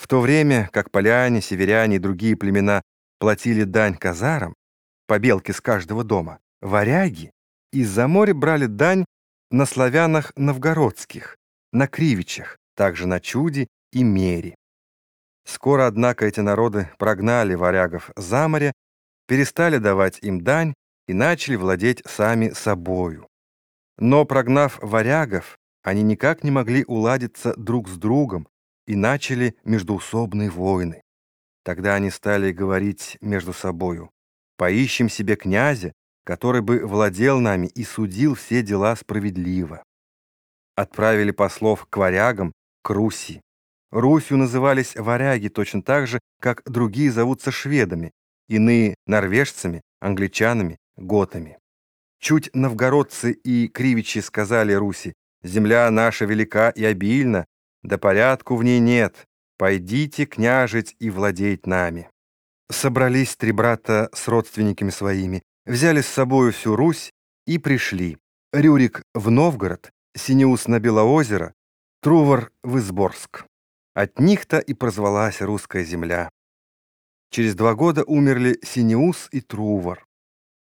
В то время, как поляне, северяне и другие племена платили дань казарам, по белке с каждого дома, варяги из-за моря брали дань на славянах новгородских, на кривичах, также на чуде и мере. Скоро, однако, эти народы прогнали варягов за море, перестали давать им дань и начали владеть сами собою. Но, прогнав варягов, они никак не могли уладиться друг с другом и начали междуусобные войны. Тогда они стали говорить между собою, «Поищем себе князя, который бы владел нами и судил все дела справедливо». Отправили послов к варягам, к Руси. Русью назывались варяги точно так же, как другие зовутся шведами, иные — норвежцами, англичанами, готами. Чуть новгородцы и кривичи сказали Руси, «Земля наша велика и обильна, да порядку в ней нет, пойдите княжить и владеть нами». Собрались три брата с родственниками своими, взяли с собою всю Русь и пришли. Рюрик в Новгород, Синеус на Белоозеро, Трувор в Изборск. От них-то и прозвалась русская земля. Через два года умерли Синеус и Трувор.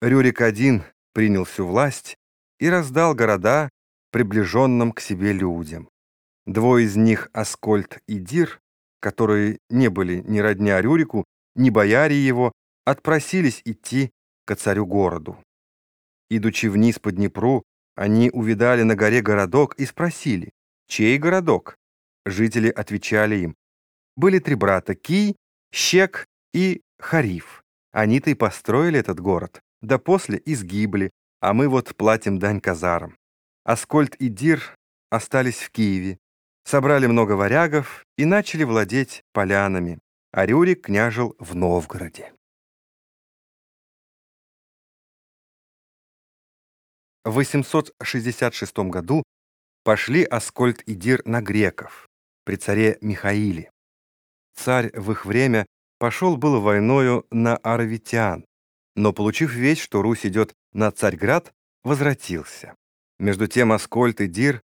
Рюрик один принял всю власть и раздал города приближенным к себе людям. Двое из них, Аскольд и Дир, которые не были ни родня Рюрику, ни бояре его, отпросились идти к царю-городу. Идучи вниз по Днепру, они увидали на горе городок и спросили, чей городок? Жители отвечали им. Были три брата — Кий, Щек и Хорив. Они-то и построили этот город, да после изгибли, а мы вот платим дань казарам. Аскольд и Дир остались в Киеве, собрали много варягов и начали владеть полянами, а Рюрик княжил в Новгороде. В 866 году пошли Аскольд и Дир на греков при царе Михаиле. Царь в их время пошел было войною на аравитян, но, получив весть, что Русь идет на Царьград, возвратился. Между тем Аскольд и Дир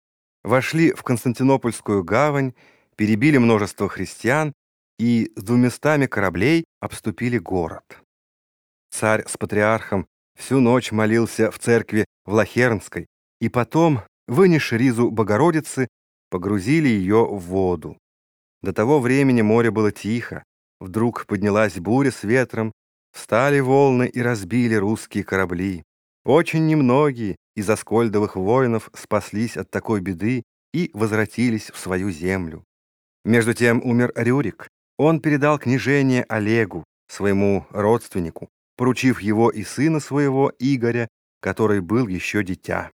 вошли в Константинопольскую гавань, перебили множество христиан и с двумястами кораблей обступили город. Царь с патриархом всю ночь молился в церкви в Лахернской, и потом, вынесши ризу Богородицы, погрузили ее в воду. До того времени море было тихо, вдруг поднялась буря с ветром, встали волны и разбили русские корабли. Очень немногие из оскольдовых воинов спаслись от такой беды и возвратились в свою землю. Между тем умер Рюрик. Он передал княжение Олегу, своему родственнику, поручив его и сына своего, Игоря, который был еще дитя.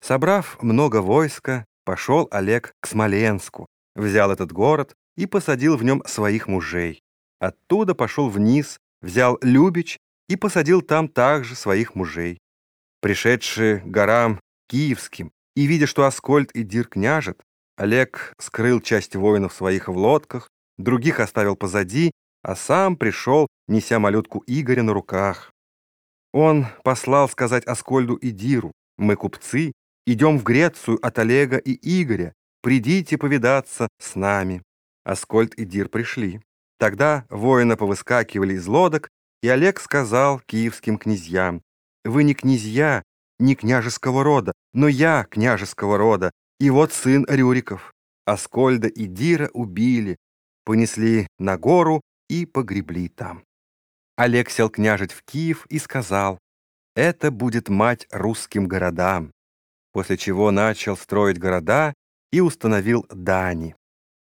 Собрав много войска, пошел Олег к Смоленску, взял этот город и посадил в нем своих мужей. Оттуда пошел вниз, взял Любич и посадил там также своих мужей пришедшие горам киевским, и, видя, что Аскольд и Дир княжет, Олег скрыл часть воинов своих в лодках, других оставил позади, а сам пришел, неся малютку Игоря на руках. Он послал сказать Аскольду и Диру, «Мы купцы, идем в Грецию от Олега и Игоря, придите повидаться с нами». Аскольд и Дир пришли. Тогда воины повыскакивали из лодок, и Олег сказал киевским князьям, вы не князья, не княжеского рода, но я княжеского рода, и вот сын Рюриков. Аскольда и Дира убили, понесли на гору и погребли там. Олег сел княжить в Киев и сказал, «Это будет мать русским городам», после чего начал строить города и установил дани.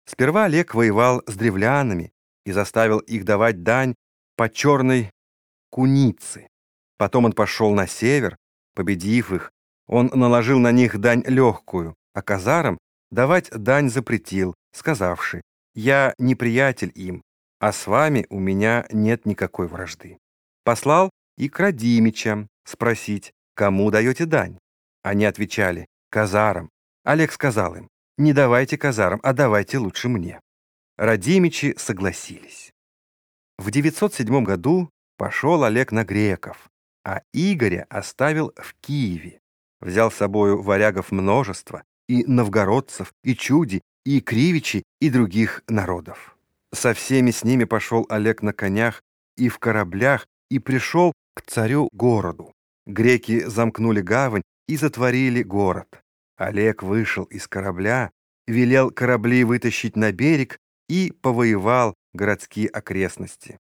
Сперва Олег воевал с древлянами и заставил их давать дань по черной кунице. Потом он пошел на север, победив их. Он наложил на них дань легкую, а казарам давать дань запретил, сказавши, «Я неприятель им, а с вами у меня нет никакой вражды». Послал и к Радимичам спросить, кому даете дань. Они отвечали, казарам. Олег сказал им, не давайте казарам, а давайте лучше мне. Радимичи согласились. В 907 году пошел Олег на греков, а Игоря оставил в Киеве. Взял с собою варягов множество, и новгородцев, и чуди, и кривичи, и других народов. Со всеми с ними пошел Олег на конях и в кораблях и пришел к царю-городу. Греки замкнули гавань и затворили город. Олег вышел из корабля, велел корабли вытащить на берег и повоевал городские окрестности.